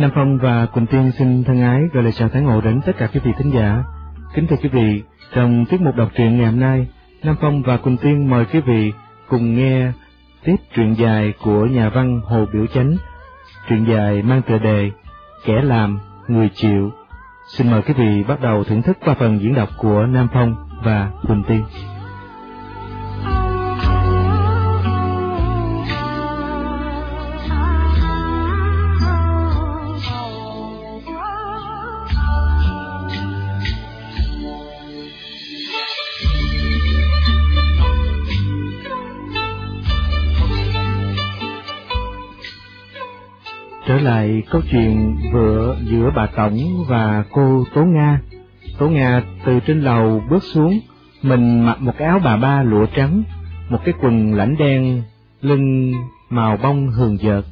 Nam Phong và Quỳnh Tiên xin thân ái gửi lời chào tháng ngộ đến tất cả quý vị thính giả. Kính thưa quý vị, trong tiết mục đọc truyện ngày hôm nay, Nam Phong và Quỳnh Tiên mời quý vị cùng nghe tiếp truyện dài của nhà văn Hồ Biểu Chánh. Truyện dài mang tựa đề Kẻ làm, người chịu. Xin mời quý vị bắt đầu thưởng thức qua phần diễn đọc của Nam Phong và Quỳnh Tiên. Trở lại câu chuyện vừa giữa bà Tổng và cô Tố Nga. Tố Nga từ trên lầu bước xuống, mình mặc một cái áo bà ba lụa trắng, một cái quần lãnh đen, lưng màu bông hường dợt,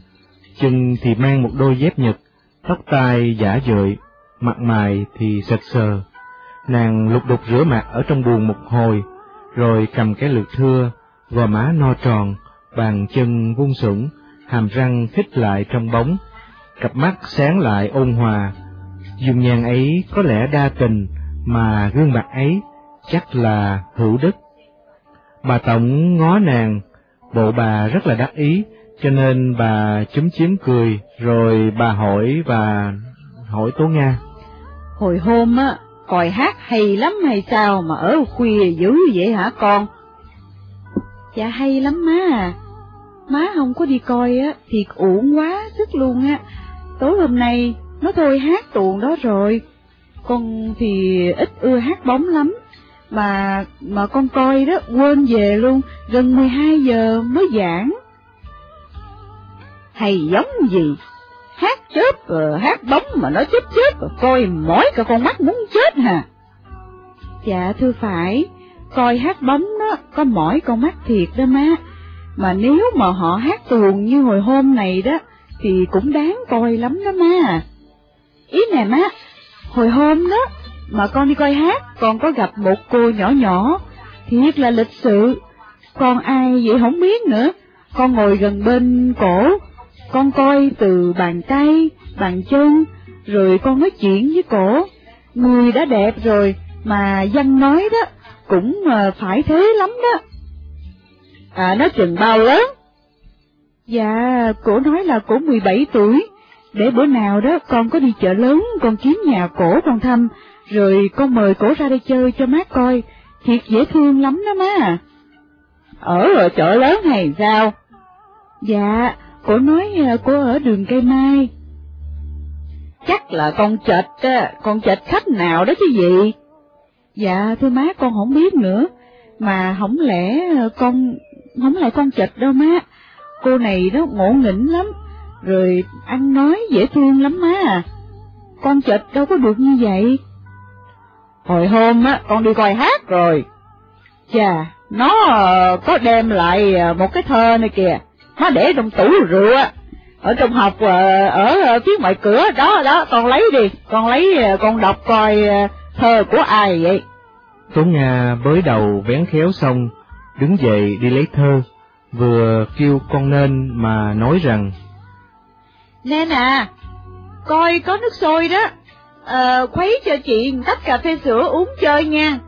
chân thì mang một đôi dép nhật, tóc tai giả dợi, mặt mày thì sạch sờ. Nàng lục đục rửa mặt ở trong buồng một hồi, rồi cầm cái lược thưa, gò má no tròn, bàn chân vung sủng, hàm răng khít lại trong bóng, cặp mắt sáng lại ôn hòa. Dung nhan ấy có lẽ đa tình, mà gương mặt ấy chắc là hữu đức. Bà Tổng ngó nàng, bộ bà rất là đắc ý, cho nên bà chúm chiếm cười, rồi bà hỏi và hỏi Tố Nga. Hồi hôm á, coi hát hay lắm hay sao mà ở khuya dữ vậy hả con? Dạ hay lắm má à, má không có đi coi á, thì uổng quá sức luôn á. Tối hôm nay, nó thôi hát tuồng đó rồi. Con thì ít ưa hát bóng lắm, mà mà con coi đó quên về luôn, gần 12 giờ mới giảng. Hay giống gì? Hát chớp hát bóng mà nó chớp chớp coi mỏi cả con mắt muốn chết hả? Dạ thưa phải, coi hát bóng đó có mỏi con mắt thiệt đó má mà nếu mà họ hát tuồng như hồi hôm này đó, thì cũng đáng coi lắm đó má. Ý nè má, hồi hôm đó, mà con đi coi hát, con có gặp một cô nhỏ nhỏ, thiệt là lịch sự. Con ai vậy không biết nữa, con ngồi gần bên cổ, con coi từ bàn tay, bàn chân, rồi con nói chuyện với cổ. Người đã đẹp rồi, mà dân nói đó, cũng ờ, phải thế lắm đó. À, nó chừng bao lớn? Dạ, cổ nói là cổ 17 tuổi, để bữa nào đó con có đi chợ lớn, con kiếm nhà cổ con thăm, rồi con mời cổ ra đây chơi cho má coi, thiệt dễ thương lắm đó má. Ở ở chợ lớn hay sao? Dạ, cổ nói cô cổ ở đường cây mai. Chắc là con chệch, con chệch khách nào đó chứ gì? Dạ, thưa má con không biết nữa, mà không à, lẽ con không lại con chịch đâu má, cô này đó ngộ nghĩnh lắm, rồi ăn nói dễ thương lắm má à. Con chịch đâu có được như vậy. Hồi hôm á, con đi coi hát rồi. Chà, nó có đem lại uh, một cái thơ này kìa, nó để trong tủ rượu á, ở trong học uh, ở phía ngoài cửa đó đó, con lấy đi, con lấy con đọc coi thơ của ai vậy. Tố Nga bới đầu vén khéo xong, đứng dậy đi lấy thơ, vừa kêu con nên mà nói rằng Nên à, coi có nước sôi đó, à, khuấy cho chị tách cà phê sữa uống chơi nha.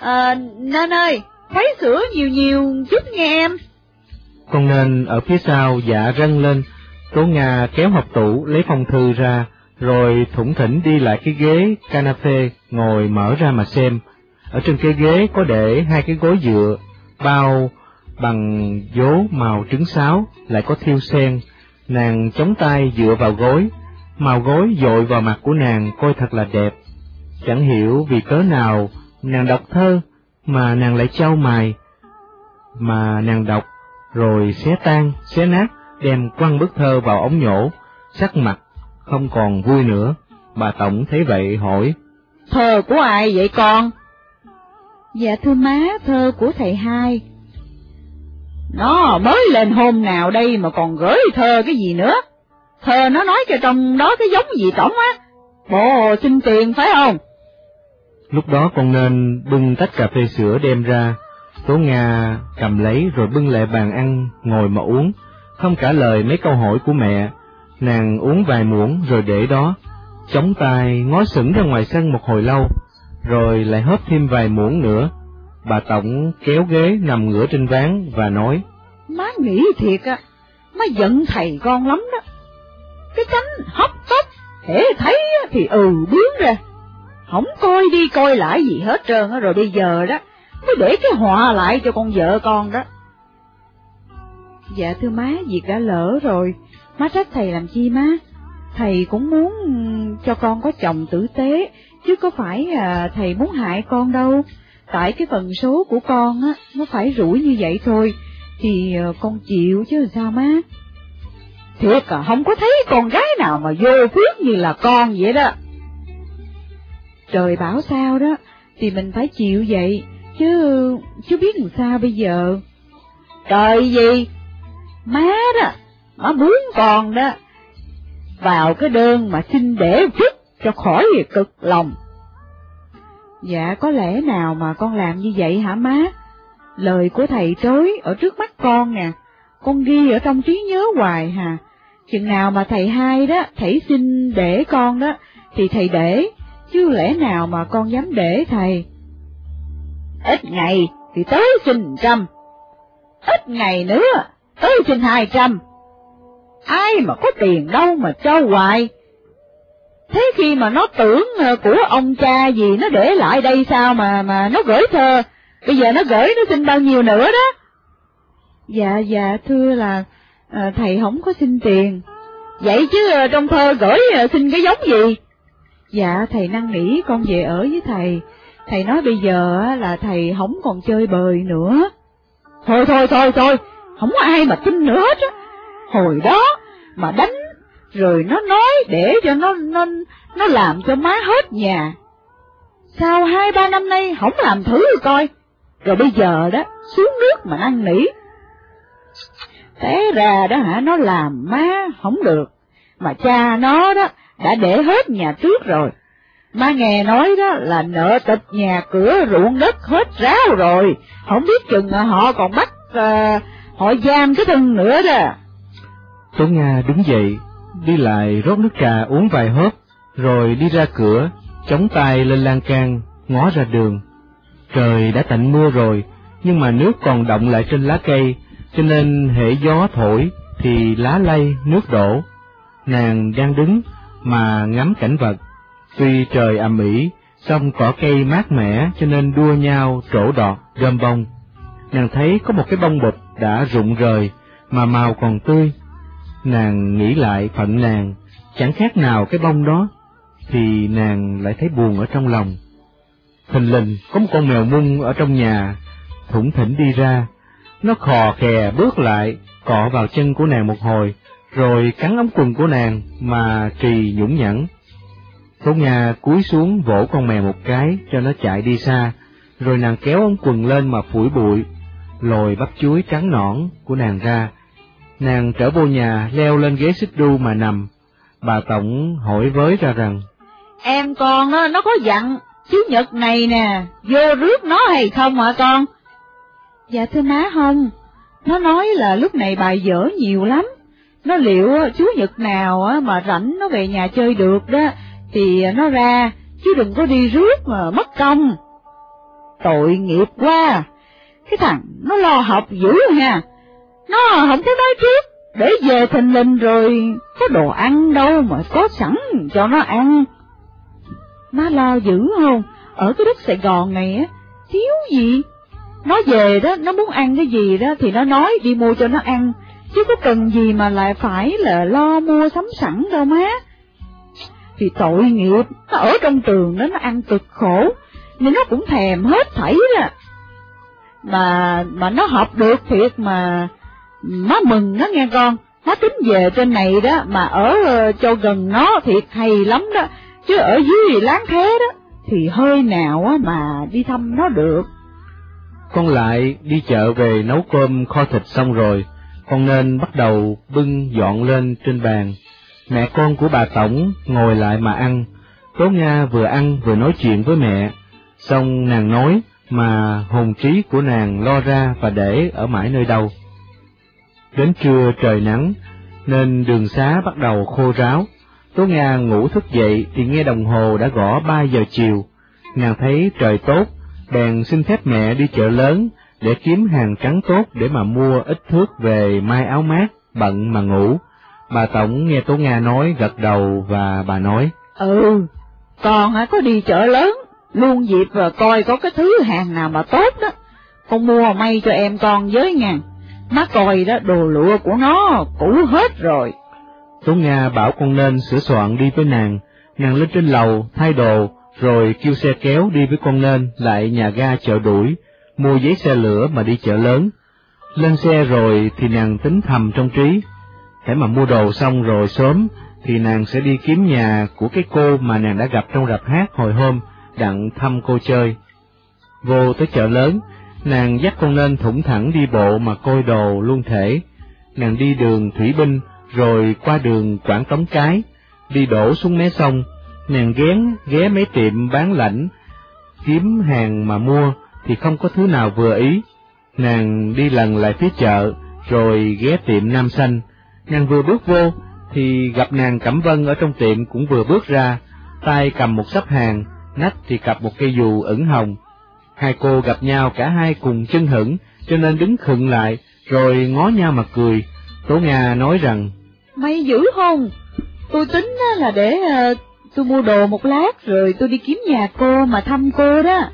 À, nên ơi, khuấy sữa nhiều nhiều chút nghe em. Con nên ở phía sau dạ rân lên, Tố Nga kéo hộp tủ lấy phong thư ra, rồi thủng thỉnh đi lại cái ghế canape ngồi mở ra mà xem. Ở trên cái ghế có để hai cái gối dựa bao bằng dố màu trứng sáo, lại có thiêu sen. Nàng chống tay dựa vào gối, màu gối dội vào mặt của nàng coi thật là đẹp. Chẳng hiểu vì cớ nào nàng đọc thơ mà nàng lại trao mài, mà nàng đọc rồi xé tan, xé nát, đem quăng bức thơ vào ống nhổ, sắc mặt không còn vui nữa. Bà Tổng thấy vậy hỏi, Thơ của ai vậy con? Dạ thưa má, thơ của thầy hai. Nó mới lên hôm nào đây mà còn gửi thơ cái gì nữa? Thơ nó nói cho trong đó cái giống gì tổng á? Bộ xin tiền phải không? Lúc đó con nên bưng tách cà phê sữa đem ra, Tố Nga cầm lấy rồi bưng lại bàn ăn, ngồi mà uống, không trả lời mấy câu hỏi của mẹ, Nàng uống vài muỗng rồi để đó, chống tay ngó sững ra ngoài sân một hồi lâu, rồi lại hớp thêm vài muỗng nữa. Bà Tổng kéo ghế nằm ngửa trên ván và nói, Má nghĩ thiệt á, má giận thầy con lắm đó. Cái cánh hấp tấp, thể thấy thì ừ bướng ra. Không coi đi coi lại gì hết trơn á, rồi bây giờ đó, mới để cái họa lại cho con vợ con đó. Dạ thưa má, việc đã lỡ rồi, má trách thầy làm chi má? Thầy cũng muốn cho con có chồng tử tế, chứ có phải à, thầy muốn hại con đâu. Tại cái phần số của con á, nó phải rủi như vậy thôi, thì ờ, con chịu chứ sao má? Thiệt à, không có thấy con gái nào mà vô phước như là con vậy đó. Trời bảo sao đó, thì mình phải chịu vậy, chứ chứ biết làm sao bây giờ. Trời gì? Má đó, má muốn con đó, vào cái đơn mà xin để chút cho khỏi cực lòng. Dạ có lẽ nào mà con làm như vậy hả má? Lời của thầy trối ở trước mắt con nè, con ghi ở trong trí nhớ hoài hà. Chừng nào mà thầy hai đó, thầy xin để con đó, thì thầy để, chứ lẽ nào mà con dám để thầy. Ít ngày thì tới xin trăm, ít ngày nữa tới xin hai trăm. Ai mà có tiền đâu mà cho hoài. Thế khi mà nó tưởng ờ, của ông cha gì nó để lại đây sao mà mà nó gửi thơ, bây giờ nó gửi nó xin bao nhiêu nữa đó. Dạ dạ thưa là à, thầy không có xin tiền. Vậy chứ ờ, trong thơ gửi xin cái giống gì? Dạ thầy năn nỉ con về ở với thầy. Thầy nói bây giờ là thầy không còn chơi bời nữa. Thôi thôi thôi thôi, không có ai mà tin nữa hết á. Hồi đó mà đánh rồi nó nói để cho nó nó nó làm cho má hết nhà. Sao hai ba năm nay không làm thử coi, rồi bây giờ đó xuống nước mà ăn nỉ. Té ra đó hả nó làm má không được, mà cha nó đó đã để hết nhà trước rồi. Má nghe nói đó là nợ tịch nhà cửa ruộng đất hết ráo rồi, không biết chừng họ còn bắt uh, họ giam cái thân nữa đó. Tố Nga đứng dậy, đi lại rót nước trà uống vài hớp, rồi đi ra cửa, chống tay lên lan can, ngó ra đường. Trời đã tạnh mưa rồi, nhưng mà nước còn động lại trên lá cây, cho nên hệ gió thổi thì lá lay, nước đổ. Nàng đang đứng mà ngắm cảnh vật, tuy trời ầm ĩ, song cỏ cây mát mẻ cho nên đua nhau trổ đọt, gom bông. Nàng thấy có một cái bông bụt đã rụng rời, mà màu còn tươi, Nàng nghĩ lại phận nàng, chẳng khác nào cái bông đó, thì nàng lại thấy buồn ở trong lòng. Thình lình có một con mèo mung ở trong nhà, thủng thỉnh đi ra, nó khò khè bước lại, cọ vào chân của nàng một hồi, rồi cắn ống quần của nàng mà trì nhũng nhẫn. Tố nhà cúi xuống vỗ con mèo một cái cho nó chạy đi xa, rồi nàng kéo ống quần lên mà phủi bụi, lồi bắp chuối trắng nõn của nàng ra, Nàng trở vô nhà, leo lên ghế xích đu mà nằm. Bà Tổng hỏi với ra rằng, Em con nó, nó có dặn, chứ nhật này nè, vô rước nó hay không hả con? Dạ thưa má không, nó nói là lúc này bài dở nhiều lắm. Nó liệu chú Nhật nào mà rảnh nó về nhà chơi được đó, thì nó ra, chứ đừng có đi rước mà mất công. Tội nghiệp quá, cái thằng nó lo học dữ ha, nó không thấy nói trước, để về thành linh rồi có đồ ăn đâu mà có sẵn cho nó ăn. Má lo dữ không? Ở cái đất Sài Gòn này á, thiếu gì? Nó về đó, nó muốn ăn cái gì đó thì nó nói đi mua cho nó ăn, chứ có cần gì mà lại phải là lo mua sắm sẵn đâu má. Thì tội nghiệp, nó ở trong trường đó nó ăn cực khổ, nên nó cũng thèm hết thảy đó. Mà, mà nó học được thiệt mà, má mừng nó nghe con, má tính về trên này đó, mà ở ờ, cho gần nó thiệt hay lắm đó, chứ ở dưới láng thế đó, thì hơi nào á mà đi thăm nó được. Con lại đi chợ về nấu cơm kho thịt xong rồi, con nên bắt đầu bưng dọn lên trên bàn. Mẹ con của bà Tổng ngồi lại mà ăn, Tố Nga vừa ăn vừa nói chuyện với mẹ, xong nàng nói mà hồn trí của nàng lo ra và để ở mãi nơi đâu. Đến trưa trời nắng, nên đường xá bắt đầu khô ráo. Tố Nga ngủ thức dậy thì nghe đồng hồ đã gõ ba giờ chiều. Nàng thấy trời tốt, bèn xin phép mẹ đi chợ lớn để kiếm hàng trắng tốt để mà mua ít thước về mai áo mát, bận mà ngủ. Bà Tổng nghe Tố Nga nói gật đầu và bà nói, Ừ, con hả có đi chợ lớn, luôn dịp và coi có cái thứ hàng nào mà tốt đó. Con mua may cho em con với ngàn, má coi đó đồ lụa của nó cũ hết rồi. Tố Nga bảo con nên sửa soạn đi với nàng, nàng lên trên lầu, thay đồ, rồi kêu xe kéo đi với con nên lại nhà ga chợ đuổi, mua giấy xe lửa mà đi chợ lớn. Lên xe rồi thì nàng tính thầm trong trí, để mà mua đồ xong rồi sớm thì nàng sẽ đi kiếm nhà của cái cô mà nàng đã gặp trong rạp hát hồi hôm, đặng thăm cô chơi. Vô tới chợ lớn, nàng dắt con nên thủng thẳng đi bộ mà coi đồ luôn thể. Nàng đi đường Thủy Binh, rồi qua đường Quảng Tống Cái, đi đổ xuống mé sông, nàng ghén ghé mấy tiệm bán lãnh, kiếm hàng mà mua thì không có thứ nào vừa ý. Nàng đi lần lại phía chợ, rồi ghé tiệm Nam Xanh, nàng vừa bước vô thì gặp nàng Cẩm Vân ở trong tiệm cũng vừa bước ra, tay cầm một sắp hàng, nách thì cặp một cây dù ửng hồng. Hai cô gặp nhau cả hai cùng chân hững, cho nên đứng khựng lại, rồi ngó nhau mà cười. Tố Nga nói rằng, Mày dữ không? Tôi tính là để uh, tôi mua đồ một lát rồi tôi đi kiếm nhà cô mà thăm cô đó.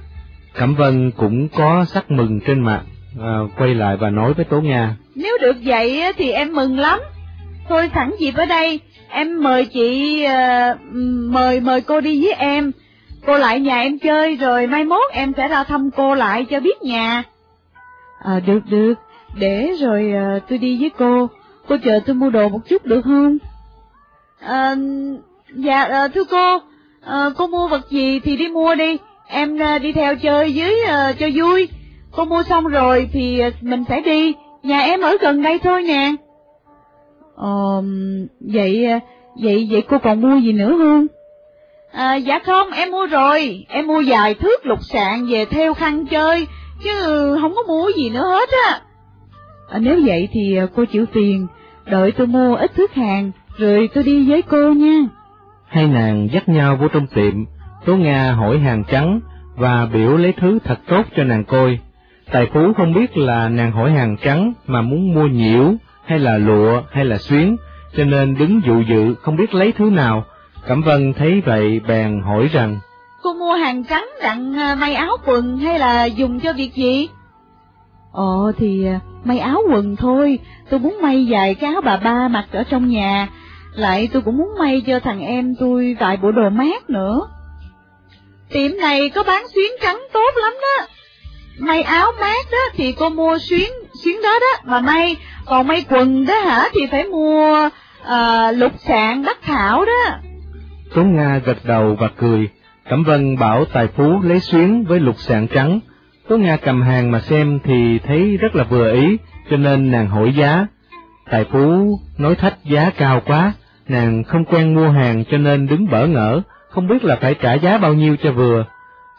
Cẩm Vân cũng có sắc mừng trên mặt, à, quay lại và nói với Tố Nga. Nếu được vậy thì em mừng lắm. Thôi sẵn dịp ở đây, em mời chị, uh, mời mời cô đi với em. Cô lại nhà em chơi rồi mai mốt em sẽ ra thăm cô lại cho biết nhà. À, được được, để rồi uh, tôi đi với cô. Cô chờ tôi mua đồ một chút được không? À, dạ, à, thưa cô, à, cô mua vật gì thì đi mua đi. Em à, đi theo chơi dưới à, cho vui. Cô mua xong rồi thì mình sẽ đi. Nhà em ở gần đây thôi nè. Ờ, vậy, vậy, vậy cô còn mua gì nữa không? À, dạ không, em mua rồi, em mua vài thước lục sạn về theo khăn chơi, chứ không có mua gì nữa hết á. À, nếu vậy thì cô chịu tiền, đợi tôi mua ít thước hàng, rồi tôi đi với cô nha. Hai nàng dắt nhau vô trong tiệm, Tố Nga hỏi hàng trắng và biểu lấy thứ thật tốt cho nàng coi. Tài phú không biết là nàng hỏi hàng trắng mà muốn mua nhiễu, hay là lụa, hay là xuyến, cho nên đứng dụ dự không biết lấy thứ nào. Cẩm Vân thấy vậy bèn hỏi rằng, Cô mua hàng trắng đặng à, may áo quần hay là dùng cho việc gì? Ồ thì à, may áo quần thôi, tôi muốn may vài cái áo bà ba mặc ở trong nhà, lại tôi cũng muốn may cho thằng em tôi vài bộ đồ mát nữa. Tiệm này có bán xuyến trắng tốt lắm đó. May áo mát đó thì cô mua xuyến, xuyến đó đó mà may, còn may quần đó hả thì phải mua à, lục sạn đắc thảo đó. Tố Nga gật đầu và cười, Cẩm Vân bảo tài phú lấy xuyến với lục sạn trắng. Tố Nga cầm hàng mà xem thì thấy rất là vừa ý, cho nên nàng hỏi giá. Tài phú nói thách giá cao quá, nàng không quen mua hàng cho nên đứng bỡ ngỡ, không biết là phải trả giá bao nhiêu cho vừa.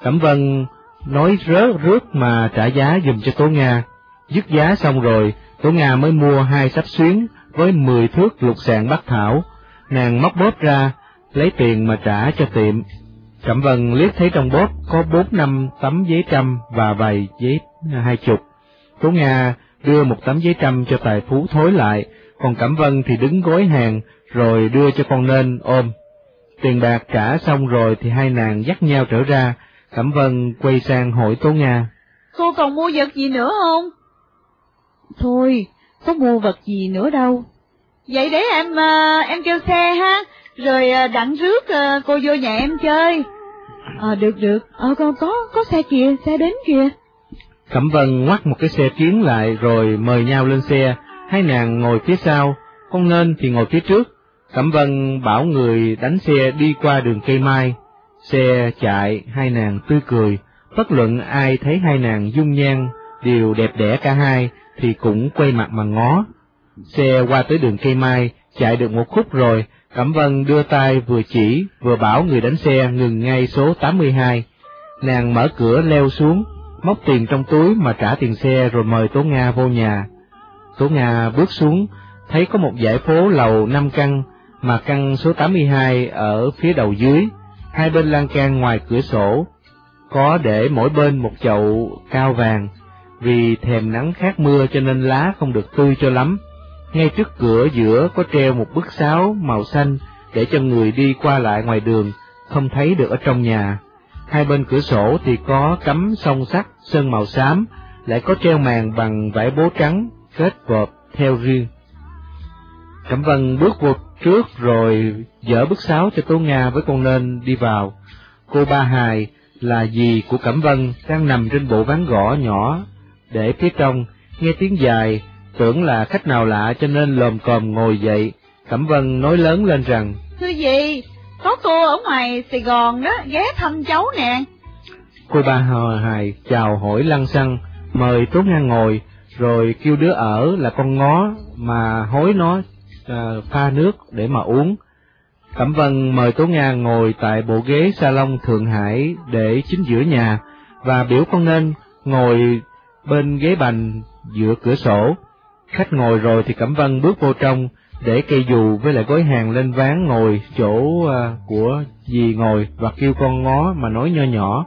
Cẩm Vân nói rớt rước mà trả giá dùm cho Tố Nga. Dứt giá xong rồi, Tố Nga mới mua hai sắp xuyến với mười thước lục sạn bắc thảo. Nàng móc bóp ra, lấy tiền mà trả cho tiệm. Cẩm Vân liếc thấy trong bóp có bốn năm tấm giấy trăm và vài giấy hai chục. Tố Nga đưa một tấm giấy trăm cho tài phú thối lại, còn Cẩm Vân thì đứng gối hàng, rồi đưa cho con nên ôm. Tiền bạc trả xong rồi thì hai nàng dắt nhau trở ra, Cẩm Vân quay sang hỏi Tố Nga. Cô còn mua vật gì nữa không? Thôi, có mua vật gì nữa đâu. Vậy để em uh, em kêu xe ha, rồi uh, đặng rước uh, cô vô nhà em chơi. Ờ, được được, ờ, con có, có xe kìa, xe đến kìa. Cẩm Vân ngoắt một cái xe kiến lại rồi mời nhau lên xe, hai nàng ngồi phía sau, con nên thì ngồi phía trước. Cẩm Vân bảo người đánh xe đi qua đường cây mai. Xe chạy, hai nàng tươi cười, bất luận ai thấy hai nàng dung nhan, đều đẹp đẽ cả hai, thì cũng quay mặt mà ngó. Xe qua tới đường cây mai, chạy được một khúc rồi, Cẩm Vân đưa tay vừa chỉ, vừa bảo người đánh xe ngừng ngay số 82. Nàng mở cửa leo xuống, móc tiền trong túi mà trả tiền xe rồi mời Tố Nga vô nhà. Tố Nga bước xuống, thấy có một dãy phố lầu năm căn, mà căn số 82 ở phía đầu dưới, hai bên lan can ngoài cửa sổ, có để mỗi bên một chậu cao vàng, vì thèm nắng khát mưa cho nên lá không được tươi cho lắm. Ngay trước cửa giữa có treo một bức sáo màu xanh để cho người đi qua lại ngoài đường không thấy được ở trong nhà. Hai bên cửa sổ thì có cắm song sắt sơn màu xám, lại có treo màn bằng vải bố trắng kết vợp theo riêng. Cẩm Vân bước vô trước rồi dỡ bức sáo cho Tố Nga với con nên đi vào. Cô Ba Hài là dì của Cẩm Vân đang nằm trên bộ ván gõ nhỏ để phía trong, nghe tiếng dài, tưởng là khách nào lạ cho nên lồm còm ngồi dậy. Cẩm Vân nói lớn lên rằng, Thưa dì, có cô ở ngoài Sài Gòn đó, ghé thăm cháu nè. Cô ba hò hài chào hỏi lăng xăng, mời Tố Nga ngồi, rồi kêu đứa ở là con ngó mà hối nó à, pha nước để mà uống. Cẩm Vân mời Tố Nga ngồi tại bộ ghế salon Thượng Hải để chính giữa nhà, và biểu con nên ngồi bên ghế bành giữa cửa sổ. Khách ngồi rồi thì Cẩm Vân bước vô trong, để cây dù với lại gói hàng lên ván ngồi chỗ uh, của dì ngồi và kêu con ngó mà nói nho nhỏ.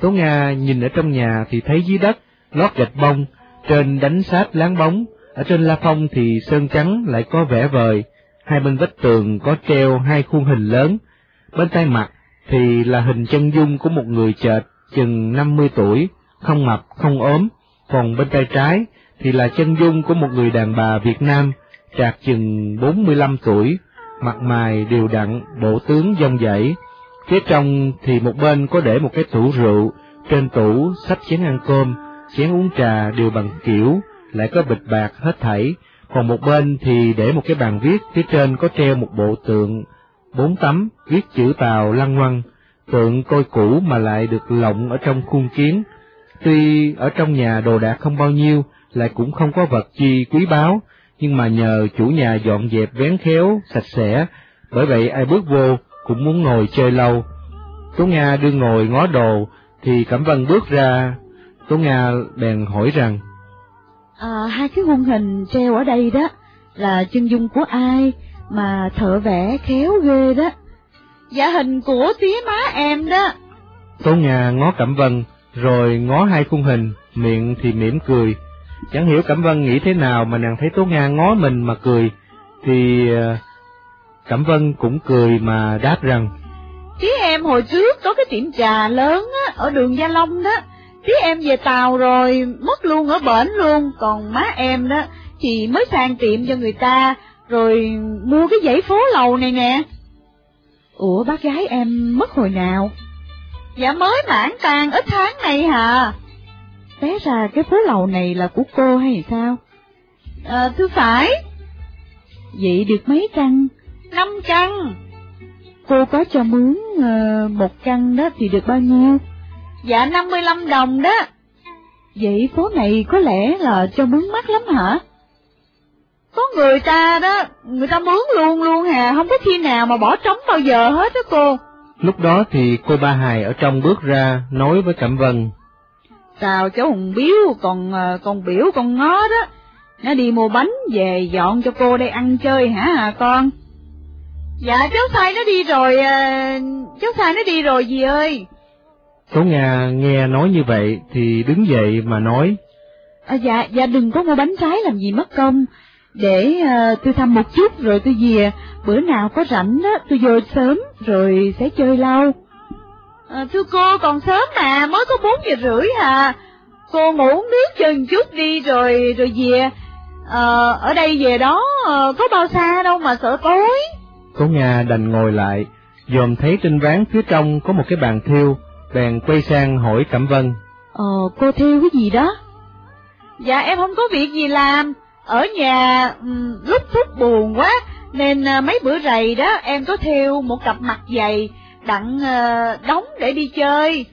Tố Nga nhìn ở trong nhà thì thấy dưới đất, lót gạch bông, trên đánh sát láng bóng, ở trên la phong thì sơn trắng lại có vẻ vời, hai bên vách tường có treo hai khuôn hình lớn, bên tay mặt thì là hình chân dung của một người chợt chừng năm mươi tuổi, không mập không ốm, còn bên tay trái thì là chân dung của một người đàn bà Việt Nam, trạc chừng bốn mươi lăm tuổi, mặt mày đều đặn, bộ tướng dông dãy. Phía trong thì một bên có để một cái tủ rượu, trên tủ sách chén ăn cơm, chén uống trà đều bằng kiểu, lại có bịch bạc hết thảy, còn một bên thì để một cái bàn viết, phía trên có treo một bộ tượng, bốn tấm, viết chữ Tàu lăng ngoăng, tượng coi cũ mà lại được lộng ở trong khuôn kiến. Tuy ở trong nhà đồ đạc không bao nhiêu, lại cũng không có vật chi quý báu, nhưng mà nhờ chủ nhà dọn dẹp vén khéo, sạch sẽ, bởi vậy ai bước vô cũng muốn ngồi chơi lâu. Tố Nga đưa ngồi ngó đồ, thì Cẩm Vân bước ra, Tố Nga bèn hỏi rằng, À, hai cái khuôn hình treo ở đây đó, là chân dung của ai mà thợ vẽ khéo ghê đó. Dạ hình của tía má em đó. Tố Nga ngó Cẩm Vân, rồi ngó hai khuôn hình, miệng thì mỉm cười. Chẳng hiểu Cẩm Vân nghĩ thế nào mà nàng thấy Tố Nga ngó mình mà cười, thì ờ, Cẩm Vân cũng cười mà đáp rằng, Tía em hồi trước có cái tiệm trà lớn á, ở đường Gia Long đó. Tía em về Tàu rồi, mất luôn ở bển luôn, còn má em đó thì mới sang tiệm cho người ta, rồi mua cái dãy phố lầu này nè. Ủa bác gái em mất hồi nào? Dạ mới mãn tàn ít tháng này hà. Té ra cái phố lầu này là của cô hay sao? À, thưa phải. Vậy được mấy căn? Năm căn. Cô có cho mướn uh, một căn đó thì được bao nhiêu? Dạ 55 đồng đó. Vậy phố này có lẽ là cho mướn mắc lắm hả? Có người ta đó, người ta mướn luôn luôn hà, không có khi nào mà bỏ trống bao giờ hết đó cô. Lúc đó thì cô Ba Hài ở trong bước ra, nói với Cẩm Vân. Sao cháu Hùng Biếu còn còn biểu con ngó đó, nó đi mua bánh về dọn cho cô đây ăn chơi hả hà con? Dạ cháu sai nó đi rồi, cháu sai nó đi rồi dì ơi. Tố Nga nghe nói như vậy thì đứng dậy mà nói. À, dạ, dạ đừng có mua bánh trái làm gì mất công, để uh, tôi thăm một chút rồi tôi về, bữa nào có rảnh đó tôi vô sớm rồi sẽ chơi lâu. À, thưa cô còn sớm mà, mới có bốn giờ rưỡi à. Cô ngủ uống nước một chút đi rồi rồi về. À, ở đây về đó uh, có bao xa đâu mà sợ tối. Tố Nga đành ngồi lại, dòm thấy trên ván phía trong có một cái bàn thiêu, bèn quay sang hỏi Cẩm Vân. Ờ, cô thiêu cái gì đó? Dạ em không có việc gì làm, ở nhà um, lúc phút buồn quá, nên uh, mấy bữa rày đó em có thiêu một cặp mặt dày, đặng uh, đóng để đi chơi.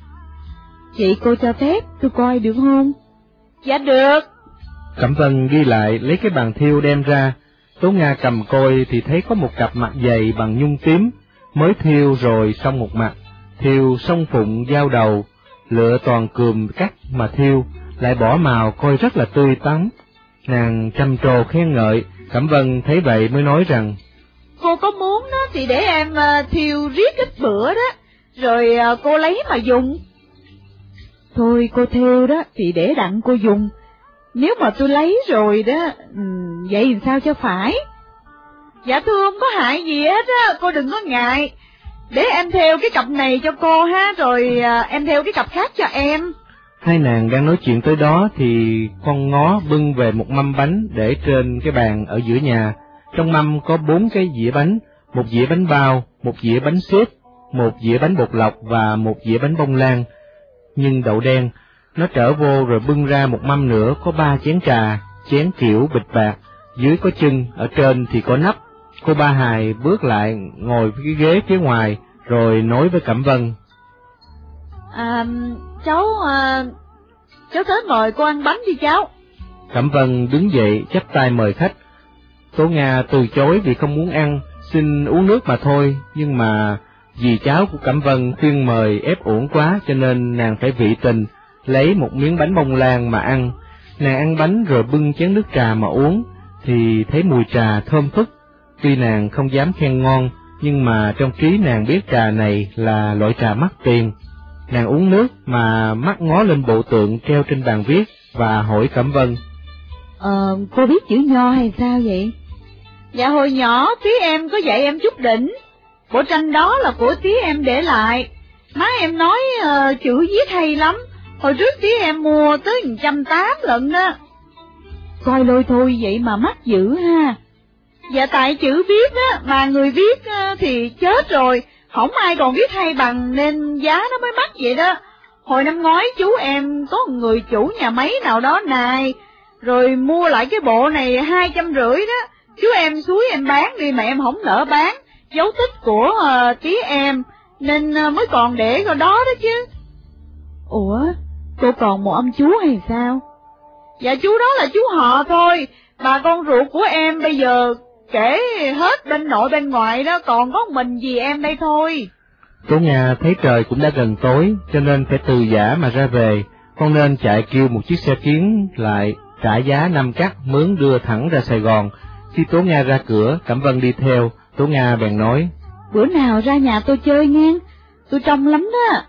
Chị cô cho phép tôi coi được không? Dạ được. Cẩm Vân ghi lại lấy cái bàn thiêu đem ra, Tố Nga cầm coi thì thấy có một cặp mặt dày bằng nhung tím, mới thiêu rồi xong một mặt, thiêu xong phụng giao đầu, lựa toàn cườm cắt mà thiêu, lại bỏ màu coi rất là tươi tắn. Nàng trầm trồ khen ngợi, Cẩm Vân thấy vậy mới nói rằng, Cô có muốn đó thì để em uh, thiêu riết ít bữa đó, rồi uh, cô lấy mà dùng. Thôi cô thiêu đó thì để đặng cô dùng, nếu mà tôi lấy rồi đó, um, vậy làm sao cho phải? Dạ thưa không có hại gì hết á, cô đừng có ngại. Để em theo cái cặp này cho cô ha, rồi à, em theo cái cặp khác cho em. Hai nàng đang nói chuyện tới đó thì con ngó bưng về một mâm bánh để trên cái bàn ở giữa nhà. Trong mâm có bốn cái dĩa bánh, một dĩa bánh bao, một dĩa bánh xếp, một dĩa bánh bột lọc và một dĩa bánh bông lan. Nhưng đậu đen, nó trở vô rồi bưng ra một mâm nữa có ba chén trà, chén kiểu bịch bạc, dưới có chân, ở trên thì có nắp. Cô Ba Hài bước lại ngồi cái ghế phía ngoài, rồi nói với Cẩm Vân. À, cháu, à, cháu tới ngồi cô ăn bánh đi cháu. Cẩm Vân đứng dậy chắp tay mời khách. Tố Nga từ chối vì không muốn ăn, xin uống nước mà thôi, nhưng mà vì cháu của Cẩm Vân khuyên mời ép uổng quá cho nên nàng phải vị tình, lấy một miếng bánh bông lan mà ăn. Nàng ăn bánh rồi bưng chén nước trà mà uống, thì thấy mùi trà thơm phức. Tuy nàng không dám khen ngon, nhưng mà trong trí nàng biết trà này là loại trà mắc tiền. Nàng uống nước mà mắt ngó lên bộ tượng treo trên bàn viết và hỏi Cẩm Vân. Ờ, cô biết chữ nho hay sao vậy? Dạ hồi nhỏ tí em có dạy em chút đỉnh. Bộ tranh đó là của tí em để lại. Má em nói uh, chữ viết hay lắm. Hồi trước tí em mua tới trăm tám lận đó. Coi lôi thôi vậy mà mắc dữ ha. Dạ tại chữ viết á, mà người viết á, thì chết rồi, không ai còn viết hay bằng nên giá nó mới mắc vậy đó. Hồi năm ngoái chú em có người chủ nhà máy nào đó nài, rồi mua lại cái bộ này hai trăm rưỡi đó, chú em suối em bán đi mà em không nỡ bán, dấu tích của uh, tí em, nên uh, mới còn để vào đó đó chứ. Ủa, cô còn một ông chú hay sao? Dạ chú đó là chú họ thôi, bà con ruột của em bây giờ kể hết bên nội bên ngoại đó, còn có mình gì em đây thôi. Tố Nga thấy trời cũng đã gần tối, cho nên phải từ giả mà ra về, con nên chạy kêu một chiếc xe kiến lại, trả giá năm cắt mướn đưa thẳng ra Sài Gòn. Khi Tố Nga ra cửa, Cẩm Vân đi theo, Tố Nga bèn nói. Bữa nào ra nhà tôi chơi nghe, tôi trông lắm đó.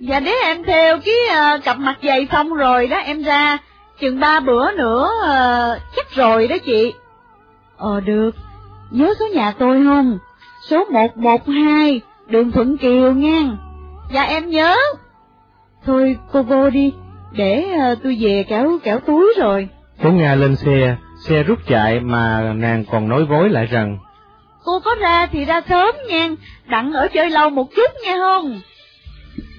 Dạ để em theo cái uh, cặp mặt dày xong rồi đó em ra, chừng ba bữa nữa uh, chắc rồi đó chị. Ờ được, nhớ số nhà tôi không? Số 112, đường Thuận Kiều nha. Dạ em nhớ. Thôi cô vô đi, để uh, tôi về kéo kéo túi rồi. Tố Nga lên xe, xe rút chạy mà nàng còn nói vối lại rằng. Cô có ra thì ra sớm nha, đặng ở chơi lâu một chút nghe không?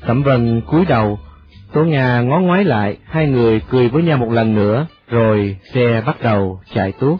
Thẩm Vân cúi đầu, Tố Nga ngó ngoái lại, hai người cười với nhau một lần nữa, rồi xe bắt đầu chạy tuốt.